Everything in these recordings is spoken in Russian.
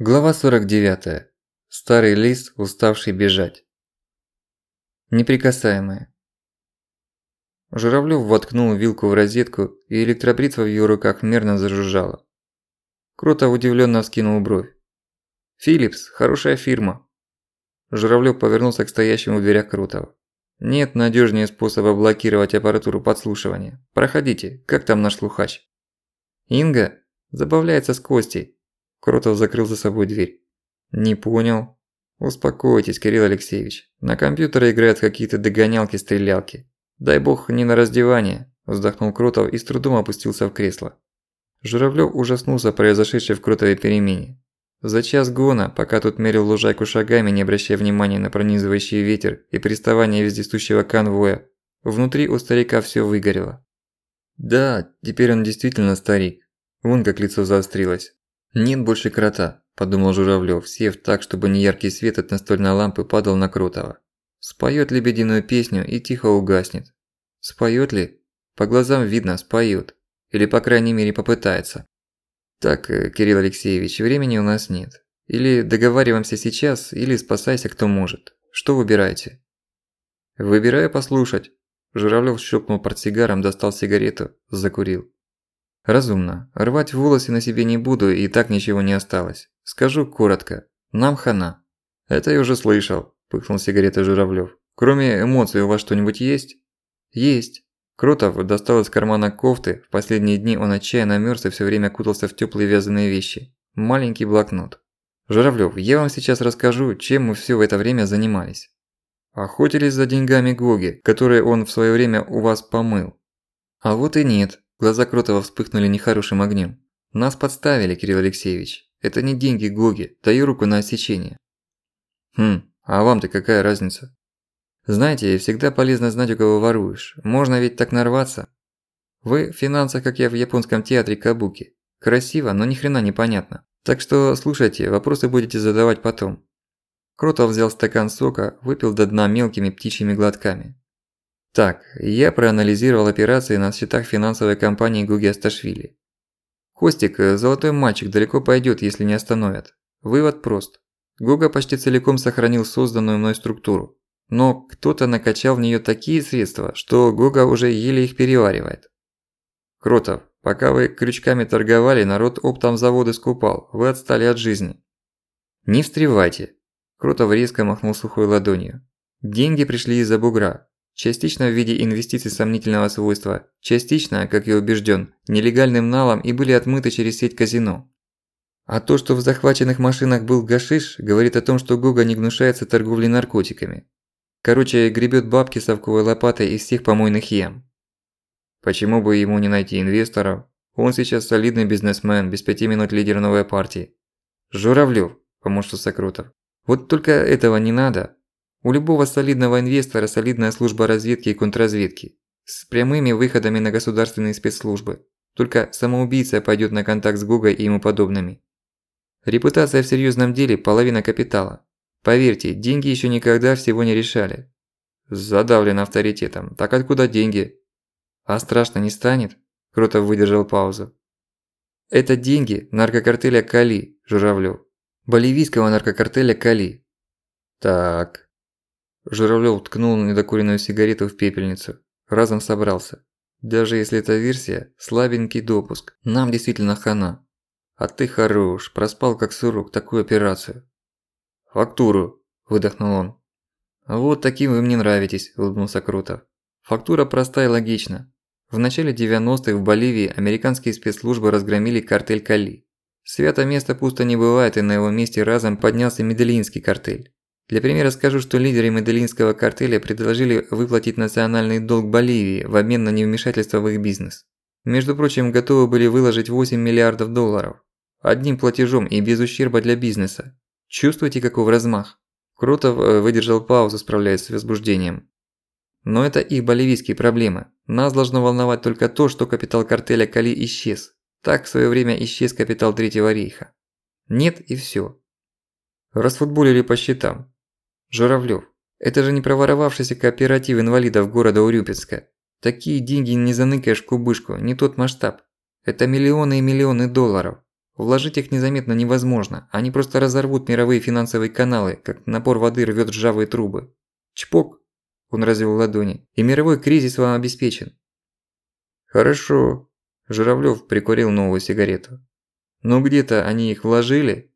Глава 49. Старый лис, уставший бежать. Неприкасаемые. Журавлёв воткнул вилку в розетку, и электробритва в его руках мерно зажужжала. Круто удивлённо вскинул бровь. «Филлипс, хорошая фирма». Журавлёв повернулся к стоящему в дверях Крутого. «Нет надёжнее способа блокировать аппаратуру подслушивания. Проходите, как там наш слухач?» «Инга? Забавляется с Костей. Кротов закрыл за собой дверь. «Не понял». «Успокойтесь, Кирилл Алексеевич. На компьютере играют какие-то догонялки-стрелялки. Дай бог не на раздевание», – вздохнул Кротов и с трудом опустился в кресло. Журавлёв ужаснулся произошедшей в Кротове перемене. За час гона, пока тут мерил лужайку шагами, не обращая внимания на пронизывающий ветер и приставание вездесущего конвоя, внутри у старика всё выгорело. Да, теперь он действительно старик. Вон как лицо заострилось. «Нет больше крота», – подумал Журавлёв, сев так, чтобы неяркий свет от настольной лампы падал на Крутого. Споёт лебединую песню и тихо угаснет. Споёт ли? По глазам видно, споёт. Или по крайней мере попытается. Так, э, Кирилл Алексеевич, времени у нас нет. Или договариваемся сейчас, или спасайся кто может. Что выбираете? Выбираю послушать. Журавлёв щелкнул портсигаром, достал сигарету, закурил. Разумно. Рвать волосы на себе не буду, и так ничего не осталось. Скажу коротко. Нам хана. Это я уже слышал, пыхнул сигаретой Журавлёв. Кроме эмоций у вас что-нибудь есть? Есть. Кротов достал из кармана кофты, в последние дни он отчаянно мёрз и всё время кутался в тёплые вязаные вещи. Маленький блокнот. Журавлёв, я вам сейчас расскажу, чем мы всё в это время занимались. Охотились за деньгами Гоги, которые он в своё время у вас помыл. А вот и нет, Глаза Кротова вспыхнули нехорошим огнем. «Нас подставили, Кирилл Алексеевич. Это не деньги Гоги. Даю руку на отсечение». «Хм, а вам-то какая разница?» «Знаете, всегда полезно знать, у кого воруешь. Можно ведь так нарваться. Вы в финансах, как я в японском театре Кабуки. Красиво, но ни хрена не понятно. Так что слушайте, вопросы будете задавать потом». Кротов взял стакан сока, выпил до дна мелкими птичьими глотками. Так, я проанализировал операции на счетах финансовой компании Гуги Асташвили. Костик, э, золотой мальчик, далеко пойдет, если не остановят. Вывод прост. Гуга почти целиком сохранил созданную мной структуру. Но кто-то накачал в нее такие средства, что Гуга уже еле их переваривает. Кротов, пока вы крючками торговали, народ оптом заводы скупал, вы отстали от жизни. Не встревайте. Кротов резко махнул сухой ладонью. Деньги пришли из-за бугра, Частично в виде инвестиций сомнительного свойства, частично, как я убежден, нелегальным налом и были отмыты через сеть казино. А то, что в захваченных машинах был гашиш, говорит о том, что Гуга не гнушается торговлей наркотиками. Короче, гребет бабки совковой лопатой из всех помойных ям. Почему бы ему не найти инвесторов? Он сейчас солидный бизнесмен, без пяти минут лидер новой партии. Журавлёв, поморщился Крутов. Вот только этого не надо. У любого солидного инвестора солидная служба разведки и контрразведки. С прямыми выходами на государственные спецслужбы. Только самоубийца пойдет на контакт с Гугой и ему подобными. Репутация в серьезном деле – половина капитала. Поверьте, деньги еще никогда всего не решали. Задавлен авторитетом. Так откуда деньги? А страшно не станет? Кротов выдержал паузу. Это деньги наркокартеля Кали, Журавлёв. Боливийского наркокартеля Кали. Так, Журавлёв ткнул недокуренную сигарету в пепельницу. Разом собрался. Даже если это версия, слабенький допуск. Нам действительно хана. А ты хорош, проспал как сурок такую операцию. Фактуру, выдохнул он. Вот таким вы мне нравитесь, улыбнулся Крутов. Фактура проста и логична. В начале 90-х в Боливии американские спецслужбы разгромили картель Кали. Свято место пусто не бывает, и на его месте разом поднялся Медельинский картель. Для примера скажу, что лидеры Медellинского картеля предложили выплатить национальный долг Боливии в обмен на невмешательство в их бизнес. Между прочим, готовы были выложить 8 миллиардов долларов. Одним платежом и без ущерба для бизнеса. Чувствуете, каков размах? Кротов э, выдержал паузу, справляясь с возбуждением. Но это их боливийские проблемы. Нас должно волновать только то, что капитал картеля Кали исчез. Так в своё время исчез капитал Третьего рейха. Нет и всё. Расфутболили по счетам. Журавлёв, это же не проворовавшийся кооператив инвалидов города Урюпинска. Такие деньги не заныкаешь кубышку, не тот масштаб. Это миллионы и миллионы долларов. Вложить их незаметно невозможно, они просто разорвут мировые финансовые каналы, как напор воды рвёт ржавые трубы. Чпок! Он развел ладони. И мировой кризис вам обеспечен. Хорошо. Журавлёв прикурил новую сигарету. Но где-то они их вложили?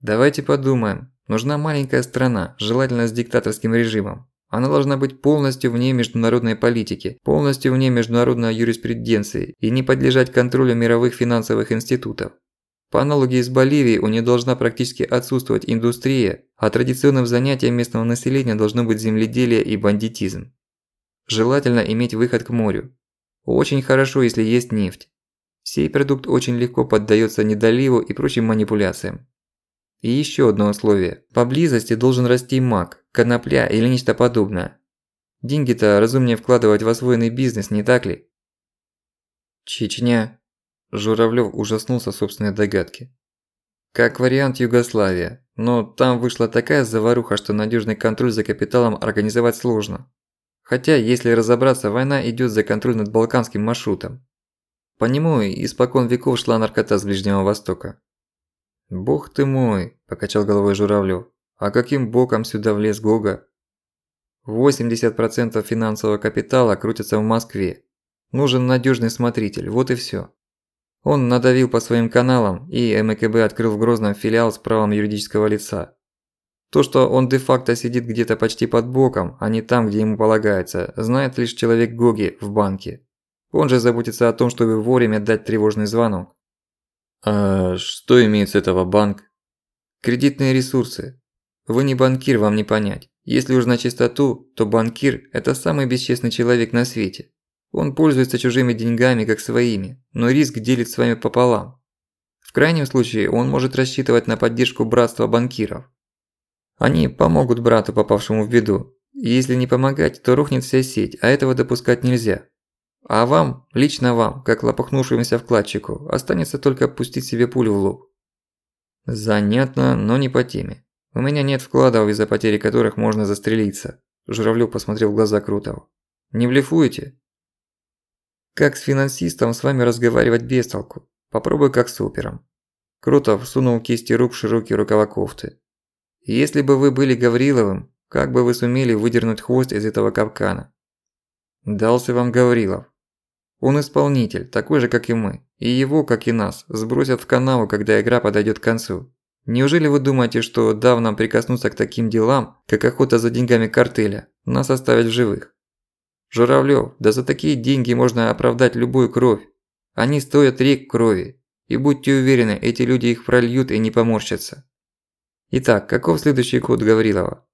Давайте подумаем. Нужна маленькая страна, желательно с диктаторским режимом. Она должна быть полностью вне международной политики, полностью вне международной юриспруденции и не подлежать контролю мировых финансовых институтов. По аналогии с Боливией у нее должна практически отсутствовать индустрия, а традиционным занятием местного населения должно быть земледелие и бандитизм. Желательно иметь выход к морю. Очень хорошо, если есть нефть. Сей продукт очень легко поддается недоливу и прочим манипуляциям. И еще одно условие. Поблизости должен расти мак, конопля или нечто подобное. Деньги-то разумнее вкладывать в освоенный бизнес, не так ли? Чечня. Журавлёв ужаснулся собственной догадки. Как вариант Югославия, но там вышла такая заваруха, что надежный контроль за капиталом организовать сложно. Хотя, если разобраться, война идет за контроль над балканским маршрутом. По нему испокон веков шла наркота с Ближнего Востока. «Бог ты мой!» – покачал головой Журавлёв. «А каким боком сюда влез Гога?» 80% финансового капитала крутится в Москве. Нужен надежный смотритель, вот и всё. Он надавил по своим каналам, и МКБ открыл в Грозном филиал с правом юридического лица. То, что он де-факто сидит где-то почти под боком, а не там, где ему полагается, знает лишь человек Гоги в банке. Он же заботится о том, чтобы вовремя дать тревожный звонок. А что имеет с этого банк? Кредитные ресурсы. Вы не банкир, вам не понять. Если уж на чистоту, то банкир – это самый бесчестный человек на свете. Он пользуется чужими деньгами как своими, но риск делит с вами пополам. В крайнем случае он может рассчитывать на поддержку братства банкиров. Они помогут брату, попавшему в беду. Если не помогать, то рухнет вся сеть, а этого допускать нельзя. А вам, лично вам, как лопухнувшемуся вкладчику, останется только пустить себе пулю в лоб. Занятно, но не по теме. У меня нет вкладов, из-за потери которых можно застрелиться. Журавлёв посмотрел в глаза Крутого. Не блефуете? Как с финансистом с вами разговаривать без толку? Попробуй как с опером. Крутов сунул кисти рук в широкие рукава кофты. Если бы вы были Гавриловым, как бы вы сумели выдернуть хвост из этого капкана? Дался вам Гаврилов. Он исполнитель, такой же, как и мы. И его, как и нас, сбросят в канаву, когда игра подойдет к концу. Неужели вы думаете, что дав нам прикоснуться к таким делам, как охота за деньгами картеля, нас оставят в живых? Журавлёв, да за такие деньги можно оправдать любую кровь. Они стоят рек крови. И будьте уверены, эти люди их прольют и не поморщатся. Итак, каков следующий ход Гаврилова?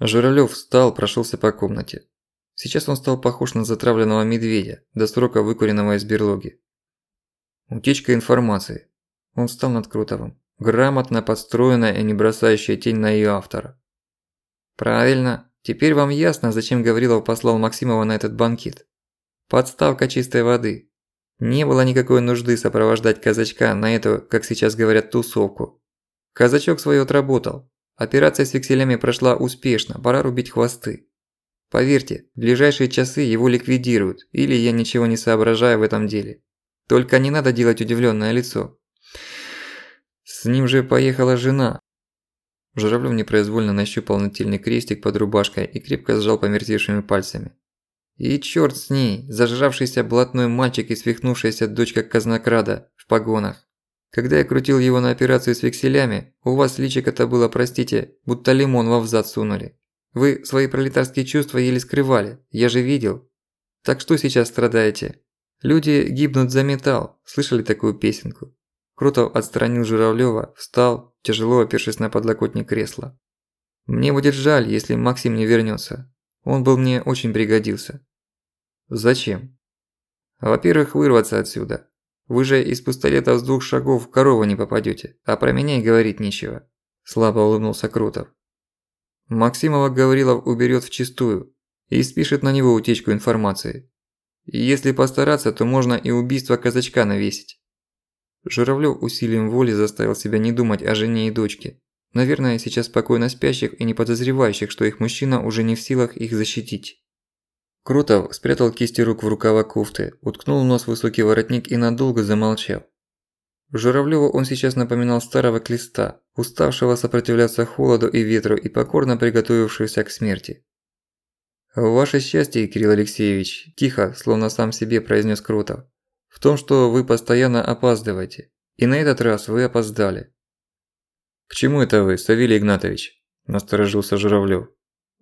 Журавлёв встал, прошелся по комнате. Сейчас он стал похож на затравленного медведя, до срока выкуренного из берлоги. Утечка информации. Он встал над Крутовым. Грамотно подстроенная и не бросающая тень на её автора. Правильно. Теперь вам ясно, зачем Гаврилов послал Максимова на этот банкет. Подставка чистой воды. Не было никакой нужды сопровождать казачка на эту, как сейчас говорят, тусовку. Казачок своё отработал. Операция с векселями прошла успешно, пора рубить хвосты. Поверьте, в ближайшие часы его ликвидируют, или я ничего не соображаю в этом деле. Только не надо делать удивленное лицо. С ним же поехала жена. Журавлёв непроизвольно нащупал нательный крестик под рубашкой и крепко сжал помертвевшими пальцами. И чёрт с ней, зажравшийся блатной мальчик и свихнувшаяся дочка казнокрада в погонах. Когда я крутил его на операцию с векселями, у вас личико-то было, простите, будто лимон во взад сунули. Вы свои пролетарские чувства еле скрывали, я же видел. Так что сейчас страдаете? Люди гибнут за металл, слышали такую песенку? Крутов отстранил Журавлёва, встал, тяжело опершись на подлокотник кресла. Мне будет жаль, если Максим не вернётся. Он был мне очень пригодился. Зачем? Во-первых, вырваться отсюда. Вы же из пистолета с двух шагов в корову не попадёте, а про меня и говорить нечего. Слабо улыбнулся Крутов. Максимова Гаврилов уберет чистую и спишет на него утечку информации. И если постараться, то можно и убийство казачка навесить. Журавлёв усилием воли заставил себя не думать о жене и дочке. Наверное, сейчас спокойно спящих и не подозревающих, что их мужчина уже не в силах их защитить. Крутов спрятал кисти рук в рукава кофты, уткнул нос в высокий воротник и надолго замолчал. Журавлёву он сейчас напоминал старого клеста, уставшего сопротивляться холоду и ветру и покорно приготовившегося к смерти. «Ваше счастье, Кирилл Алексеевич», – тихо, словно сам себе произнес Крутов, – «в том, что вы постоянно опаздываете. И на этот раз вы опоздали». «К чему это вы, Савелий Игнатович?» – насторожился Журавлёв.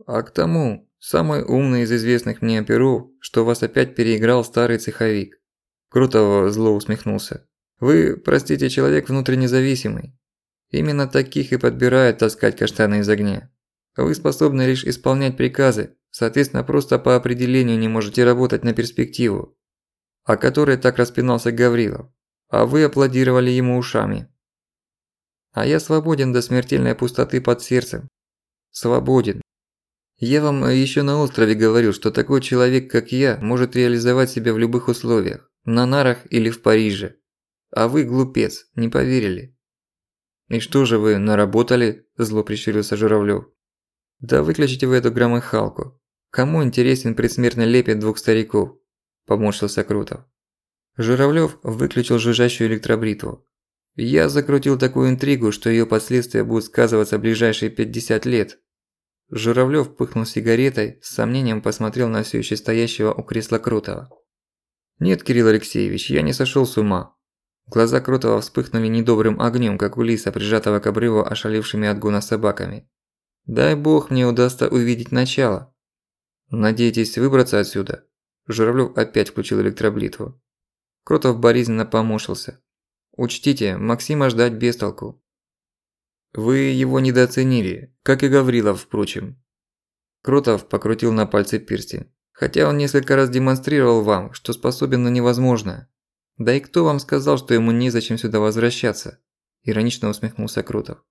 «А к тому, самый умный из известных мне оперов, что вас опять переиграл старый цеховик». Крутов зло усмехнулся. «Вы, простите, человек внутренне зависимый. Именно таких и подбирают таскать каштаны из огня. Вы способны лишь исполнять приказы, соответственно, просто по определению не можете работать на перспективу, о которой так распинался Гаврилов, а вы аплодировали ему ушами. А я свободен до смертельной пустоты под сердцем. Свободен. Я вам еще на острове говорил, что такой человек, как я, может реализовать себя в любых условиях, на нарах или в Париже. А вы, глупец, не поверили. «И что же вы, наработали?» – зло прищурился Журавлёв. «Да выключите вы эту громыхалку. Кому интересен предсмертный лепет двух стариков?» – поморщился Крутов. Журавлёв выключил жужжащую электробритву. «Я закрутил такую интригу, что её последствия будут сказываться ближайшие 50 лет». Журавлёв пыхнул сигаретой, с сомнением посмотрел на всё ещё стоящего у кресла Крутова. «Нет, Кирилл Алексеевич, я не сошёл с ума. Глаза Крутого вспыхнули недобрым огнем, как у лиса, прижатого к обрыву ошалевшими от гона собаками. «Дай бог мне удастся увидеть начало». «Надеетесь выбраться отсюда?» Журавлёв опять включил электроблитву. Кротов болезненно поморщился. «Учтите, Максима ждать без толку». «Вы его недооценили, как и Гаврилов, впрочем». Кротов покрутил на пальце перстень. «Хотя он несколько раз демонстрировал вам, что способен на невозможное. Да и кто вам сказал, что ему незачем сюда возвращаться? Иронично усмехнулся Крутов.